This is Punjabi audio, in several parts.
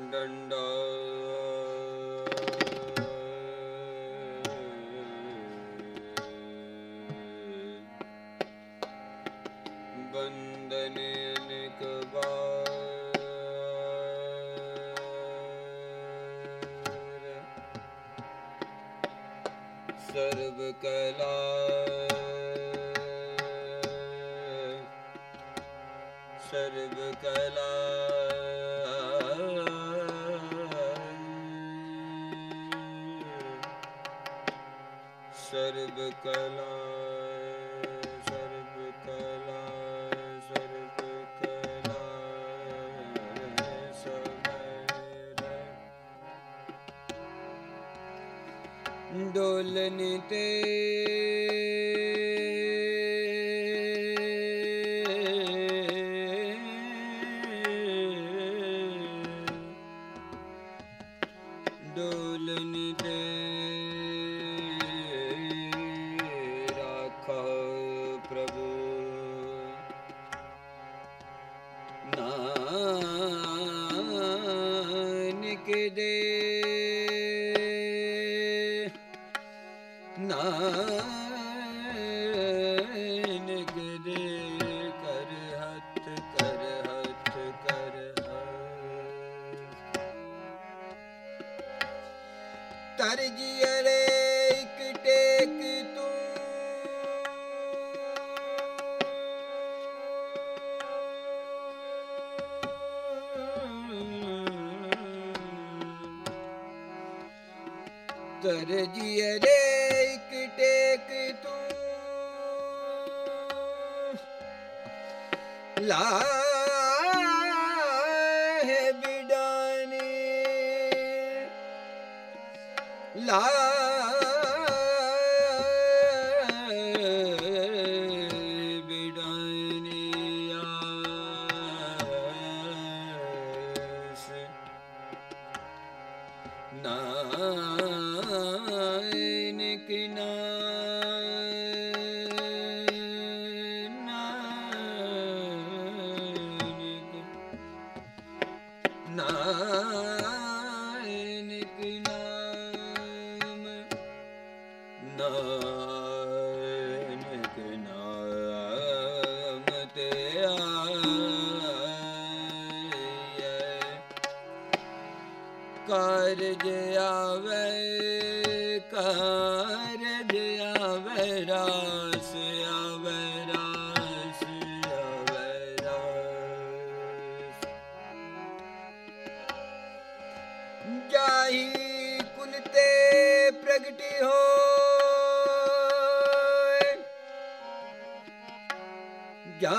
ਡੰਡ। ਬੰਦਨ ਅਨੇਕ ਬਾਰ ਸਰਬ ਕਲਾ। ਸਰਬ ਕਲਾ। ਸਰਬ ਕਲਾ ਸਰਬ ਕਲਾ ਸਰਬ ਕਲਾ ਸਮੈ ਡੋਲਨ ਤੇ ਡੋਲਨੀ ਤੇ ਨਾਨਕ ਦੇ। ਨਾਨਕ ਦੇ ਕਰ ਹੱਥ ਕਰ ਹੱਥ ਕਰ ਹੱਥ। ਤਰ ਜੀਰੇ ਤਰ ਜੀਰੇ ਇੱਕ ਟੇਕ ਤੂੰ। ਲਾਹੇ ਬਿਡਾਨੀ। ਲਾ ਨਾਨਕ ਨਾਨਕ ਕਾਰਜ ਆਵੇ ਕਾਰਜ ਆਵੇ, ਰਾਸ ਆਵੇ ਰਾਸ ਆਵੇ, ਰਾਸ। ਜਾਹੀ ਕੁਲ ਤੇ ਪ੍ਰਗਟੀ ਹੋਏ ਜਾ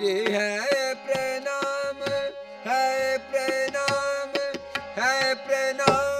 ਮੇਰੇ ਹੈ ਪ੍ਰਣਾਮ ਹੈ ਪ੍ਰਣਾਮ ਹੈ ਪ੍ਰਣਾਮ।